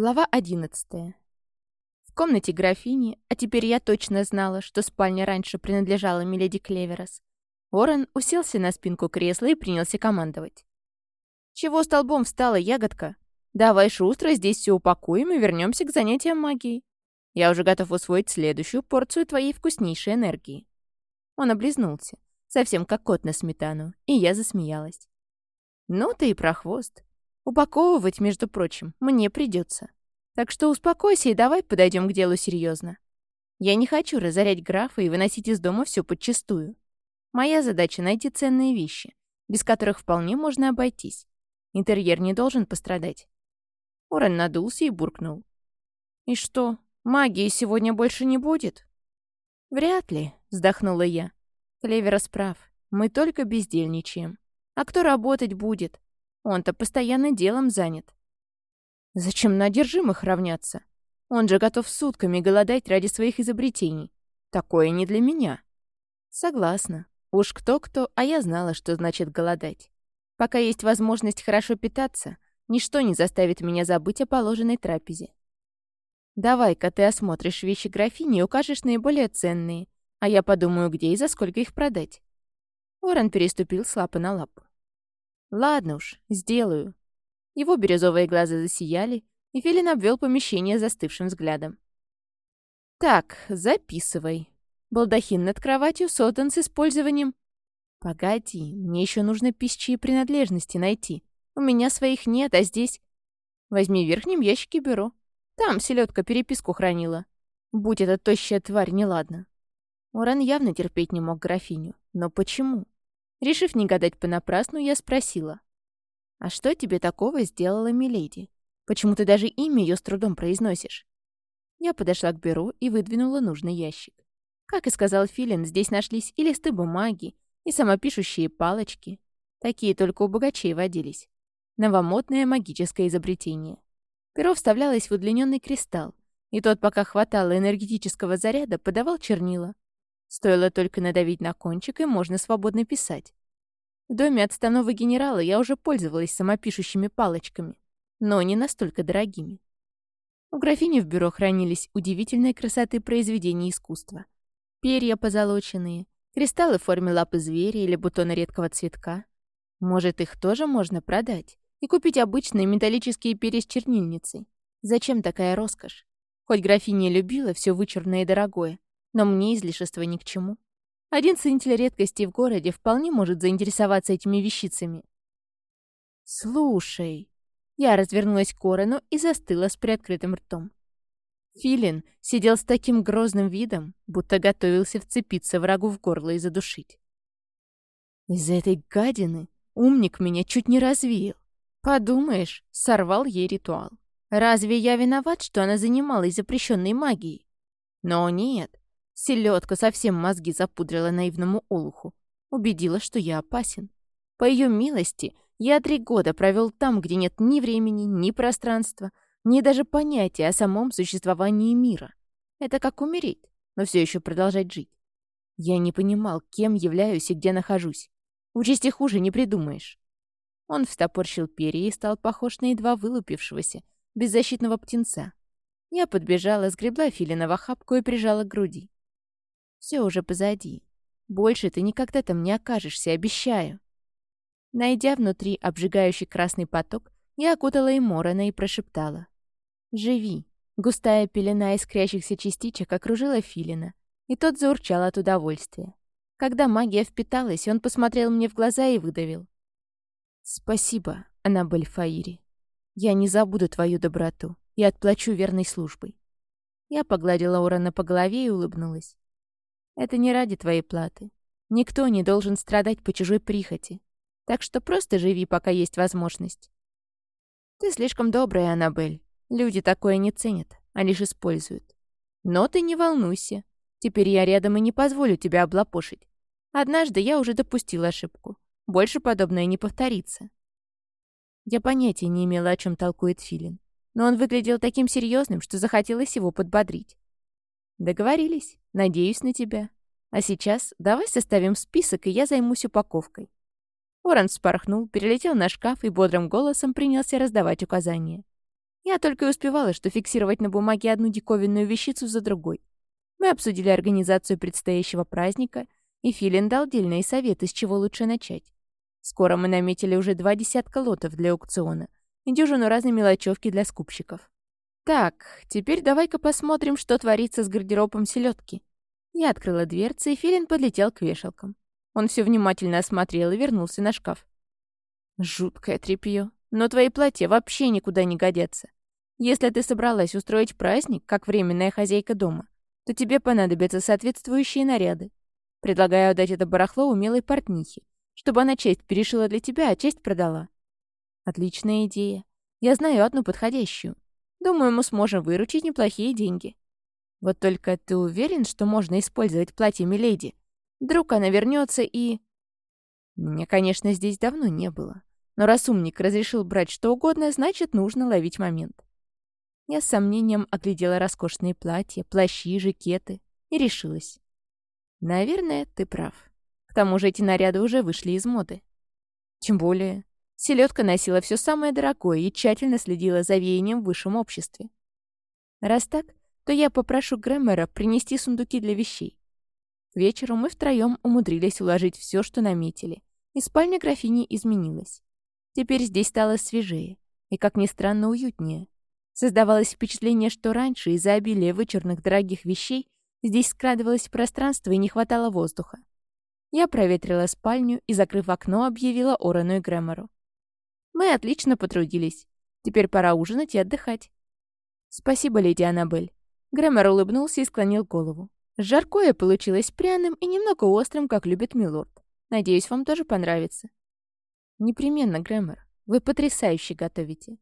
Глава одиннадцатая. В комнате графини, а теперь я точно знала, что спальня раньше принадлежала миледи Клеверос, Орен уселся на спинку кресла и принялся командовать. «Чего столбом встала, ягодка? Давай шустро здесь все упакуем и вернемся к занятиям магией. Я уже готов усвоить следующую порцию твоей вкуснейшей энергии». Он облизнулся, совсем как кот на сметану, и я засмеялась. «Ну ты и прохвост. Упаковывать, между прочим, мне придется. Так что успокойся и давай подойдем к делу серьезно. Я не хочу разорять графа и выносить из дома все подчистую. Моя задача — найти ценные вещи, без которых вполне можно обойтись. Интерьер не должен пострадать. Орен надулся и буркнул. «И что, магии сегодня больше не будет?» «Вряд ли», — вздохнула я. Клеверос прав. Мы только бездельничаем. А кто работать будет? Он-то постоянно делом занят. Зачем на одержимых равняться? Он же готов сутками голодать ради своих изобретений. Такое не для меня. Согласна. Уж кто-кто, а я знала, что значит голодать. Пока есть возможность хорошо питаться, ничто не заставит меня забыть о положенной трапезе. Давай-ка ты осмотришь вещи графини и укажешь наиболее ценные, а я подумаю, где и за сколько их продать. Уоррен переступил с лапы на лапу. «Ладно уж, сделаю». Его бирюзовые глаза засияли, и Филин обвел помещение застывшим взглядом. «Так, записывай. Балдахин над кроватью создан с использованием...» «Погоди, мне еще нужно пищи и принадлежности найти. У меня своих нет, а здесь...» «Возьми в верхнем ящике бюро. Там селедка переписку хранила. Будь эта тощая тварь неладна». Уран явно терпеть не мог графиню. Но почему? Решив не гадать понапрасну, я спросила. «А что тебе такого сделала Миледи? Почему ты даже имя ее с трудом произносишь?» Я подошла к бюро и выдвинула нужный ящик. Как и сказал Филин, здесь нашлись и листы бумаги, и самопишущие палочки. Такие только у богачей водились. Новомодное магическое изобретение. Перо вставлялось в удлиненный кристалл, и тот, пока хватало энергетического заряда, подавал чернила. Стоило только надавить на кончик, и можно свободно писать. В доме отставного генерала я уже пользовалась самопишущими палочками, но не настолько дорогими. У графини в бюро хранились удивительной красоты произведения искусства. Перья позолоченные, кристаллы в форме лапы зверя или бутона редкого цветка. Может, их тоже можно продать и купить обычные металлические перья с чернильницей. Зачем такая роскошь? Хоть графиня любила все вычурное и дорогое, но мне излишество ни к чему. Один ценитель редкостей в городе вполне может заинтересоваться этими вещицами. «Слушай...» Я развернулась к Корону и застыла с приоткрытым ртом. Филин сидел с таким грозным видом, будто готовился вцепиться врагу в горло и задушить. Из-за этой гадины умник меня чуть не развеял. Подумаешь, сорвал ей ритуал. Разве я виноват, что она занималась запрещенной магией? Но нет, Селедка совсем мозги запудрила наивному олуху. Убедила, что я опасен. По ее милости, я три года провел там, где нет ни времени, ни пространства, ни даже понятия о самом существовании мира. Это как умереть, но все еще продолжать жить. Я не понимал, кем являюсь и где нахожусь. Участи хуже не придумаешь. Он встопорщил перья и стал похож на едва вылупившегося, беззащитного птенца. Я подбежала, сгребла Филина в охапку и прижала к груди. Все уже позади. Больше ты никогда там не окажешься, обещаю. Найдя внутри обжигающий красный поток, я окутала и Морона и прошептала. «Живи!» Густая пелена искрящихся частичек окружила Филина, и тот заурчал от удовольствия. Когда магия впиталась, он посмотрел мне в глаза и выдавил. «Спасибо, Аннабель Фаири. Я не забуду твою доброту и отплачу верной службой». Я погладила Урана по голове и улыбнулась. Это не ради твоей платы. Никто не должен страдать по чужой прихоти. Так что просто живи, пока есть возможность. Ты слишком добрая, Аннабель. Люди такое не ценят, а лишь используют. Но ты не волнуйся. Теперь я рядом и не позволю тебя облапошить. Однажды я уже допустила ошибку. Больше подобное не повторится. Я понятия не имела, о чем толкует Филин. Но он выглядел таким серьезным, что захотелось его подбодрить. Договорились. Надеюсь на тебя. А сейчас давай составим список, и я займусь упаковкой». Уоррен вспорхнул, перелетел на шкаф и бодрым голосом принялся раздавать указания. Я только и успевала, что фиксировать на бумаге одну диковинную вещицу за другой. Мы обсудили организацию предстоящего праздника, и Филин дал дельные советы, с чего лучше начать. Скоро мы наметили уже два десятка лотов для аукциона и дюжину разной мелочевки для скупщиков. Так, теперь давай-ка посмотрим, что творится с гардеробом селедки. Я открыла дверцы, и Филин подлетел к вешалкам. Он все внимательно осмотрел и вернулся на шкаф. Жуткое тряпье. Но твои платья вообще никуда не годятся. Если ты собралась устроить праздник, как временная хозяйка дома, то тебе понадобятся соответствующие наряды. Предлагаю отдать это барахло умелой портнихе, чтобы она часть перешила для тебя, а часть продала. Отличная идея. Я знаю одну подходящую. Думаю, мы сможем выручить неплохие деньги. Вот только ты уверен, что можно использовать платье Миледи? Вдруг она вернется и... Меня, конечно, здесь давно не было. Но раз умник разрешил брать что угодно, значит, нужно ловить момент. Я с сомнением оглядела роскошные платья, плащи, жакеты и решилась. Наверное, ты прав. К тому же эти наряды уже вышли из моды. Тем более, селедка носила все самое дорогое и тщательно следила за веянием в высшем обществе. Раз так, то я попрошу Грэмера принести сундуки для вещей. К вечеру мы втроем умудрились уложить все, что наметили, и спальня графини изменилась. Теперь здесь стало свежее и, как ни странно, уютнее. Создавалось впечатление, что раньше из-за обилия вычурных дорогих вещей здесь скрадывалось пространство и не хватало воздуха. Я проветрила спальню и, закрыв окно, объявила Орану и Грэмору. «Мы отлично потрудились. Теперь пора ужинать и отдыхать». «Спасибо, леди Аннабель». Грэмор улыбнулся и склонил голову. «Жаркое получилось пряным и немного острым, как любит милорд. Надеюсь, вам тоже понравится». «Непременно, Грэмор. Вы потрясающе готовите.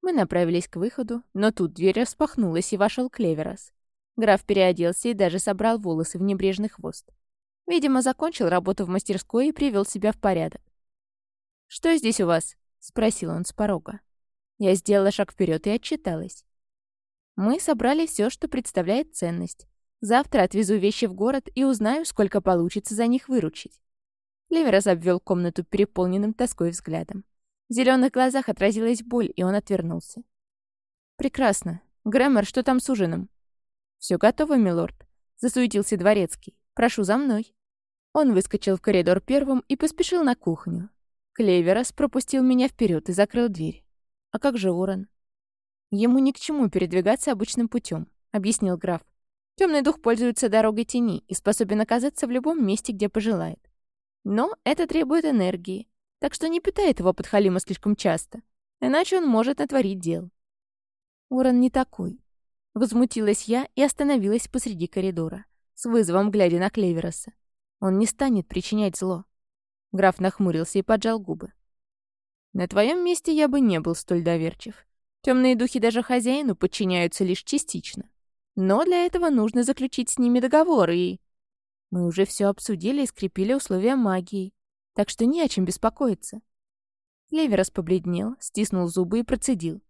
Мы направились к выходу, но тут дверь распахнулась, и вошел Клеверас. Граф переоделся и даже собрал волосы в небрежный хвост. Видимо, закончил работу в мастерской и привел себя в порядок. «Что здесь у вас?» — спросил он с порога. Я сделала шаг вперед и отчиталась. «Мы собрали все, что представляет ценность. Завтра отвезу вещи в город и узнаю, сколько получится за них выручить». Клеверас обвел комнату переполненным тоской взглядом. В зеленых глазах отразилась боль, и он отвернулся. «Прекрасно. Грэмор, что там с ужином?» «Все готово, милорд», — засуетился дворецкий. «Прошу за мной». Он выскочил в коридор первым и поспешил на кухню. Клеверас пропустил меня вперед и закрыл дверь. «А как же Оран?» «Ему ни к чему передвигаться обычным путем», — объяснил граф. Темный дух пользуется дорогой тени и способен оказаться в любом месте, где пожелает. Но это требует энергии, так что не питает его подхалима слишком часто, иначе он может натворить дел. Уоррен не такой. Возмутилась я и остановилась посреди коридора, с вызовом глядя на Клевероса. Он не станет причинять зло. Граф нахмурился и поджал губы. На твоем месте я бы не был столь доверчив. Темные духи даже хозяину подчиняются лишь частично. Но для этого нужно заключить с ними договор, и... Мы уже все обсудили и скрепили условия магии так что не о чем беспокоиться. Леверас побледнел, стиснул зубы и процедил.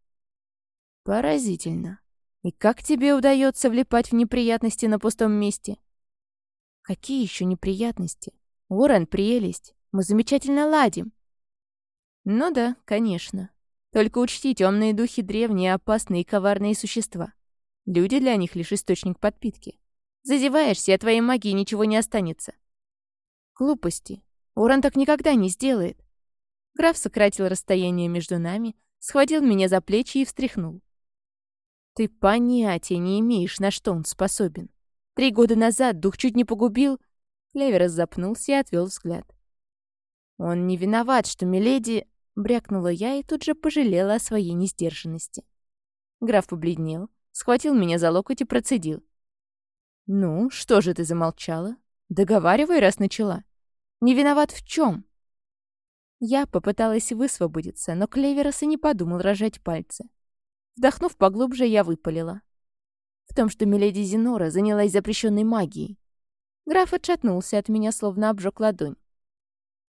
«Поразительно. И как тебе удается влипать в неприятности на пустом месте?» «Какие еще неприятности? Уоррен — прелесть. Мы замечательно ладим». «Ну да, конечно. Только учти, темные духи — древние, опасные и коварные существа. Люди для них лишь источник подпитки. Зазеваешься, а твоей магии ничего не останется». «Глупости. Уран так никогда не сделает. Граф сократил расстояние между нами, схватил меня за плечи и встряхнул. Ты понятия не имеешь, на что он способен. Три года назад дух чуть не погубил... Леверос запнулся и отвел взгляд. Он не виноват, что Миледи... Брякнула я и тут же пожалела о своей несдержанности. Граф побледнел, схватил меня за локоть и процедил. «Ну, что же ты замолчала? Договаривай, раз начала». Не виноват в чем? Я попыталась высвободиться, но Клеверос и не подумал рожать пальцы. Вдохнув поглубже, я выпалила. В том, что миледи Зинора занялась запрещенной магией. Граф отшатнулся от меня, словно обжег ладонь.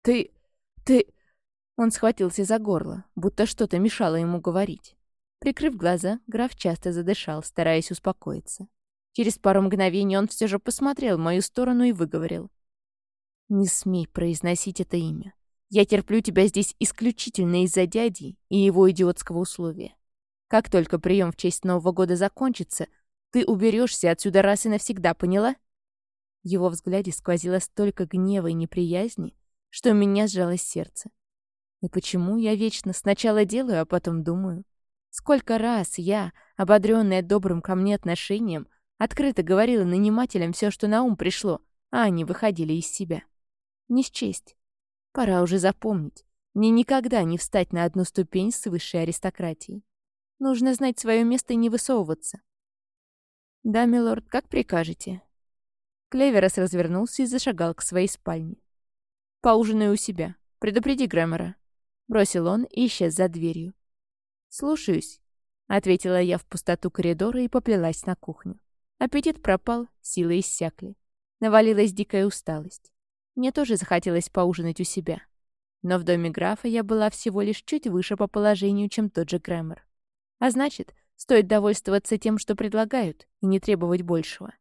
«Ты... ты...» Он схватился за горло, будто что-то мешало ему говорить. Прикрыв глаза, граф часто задышал, стараясь успокоиться. Через пару мгновений он все же посмотрел в мою сторону и выговорил. «Не смей произносить это имя. Я терплю тебя здесь исключительно из-за дяди и его идиотского условия. Как только прием в честь Нового года закончится, ты уберешься отсюда раз и навсегда, поняла?» В его взгляде сквозило столько гнева и неприязни, что у меня сжалось сердце. И почему я вечно сначала делаю, а потом думаю? Сколько раз я, ободренная добрым ко мне отношением, открыто говорила нанимателям все, что на ум пришло, а они выходили из себя. Не счесть. Пора уже запомнить. Мне никогда не встать на одну ступень с высшей аристократией. Нужно знать свое место и не высовываться. «Да, милорд, как прикажете». Клеверос развернулся и зашагал к своей спальне. «Поужинай у себя. Предупреди Грэмора». Бросил он и исчез за дверью. «Слушаюсь», — ответила я в пустоту коридора и поплелась на кухню. Аппетит пропал, силы иссякли. Навалилась дикая усталость. Мне тоже захотелось поужинать у себя. Но в доме графа я была всего лишь чуть выше по положению, чем тот же Грэмор. А значит, стоит довольствоваться тем, что предлагают, и не требовать большего.